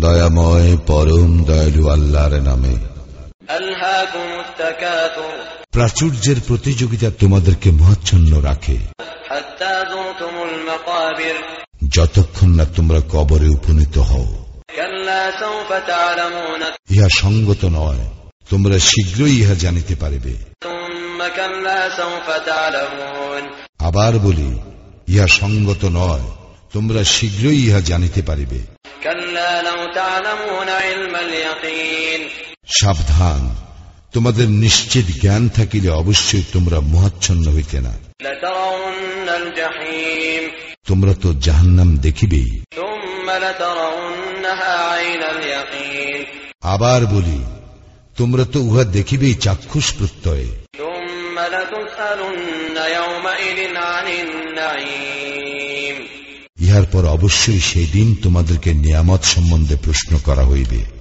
দয়াময় পরম দয়ালু আল্লাহর নামে। প্রাচুর্যের প্রতিযোগিতা তোমাদেরকে মহাচ্ছন্ন রাখে। যতক্ষণ না তোমরা কবরে উপনীত হও। ইহা সঙ্গত নয় তোমরা শীঘ্রই ইহা জানিতে পারিবে। আবার বলি ইহা সঙ্গত নয় তোমরা শীঘ্রই ইহা জানিতে পারিবে। সাবধান তোমাদের নিশ্চিত জ্ঞান থাকিলে অবশ্যই তোমরা মহাচ্ছন্ন হইতে না। তোমরা তো জাহান্নাম দেখিবেই। আবার বলি তোমরা তো উহা দেখিবেই চাক্ষুষ প্রত্যয়ে। ইহার পর অবশ্যই সেই দিন তোমাদেরকে নিয়ামত সম্বন্ধে প্রশ্ন করা হইবে।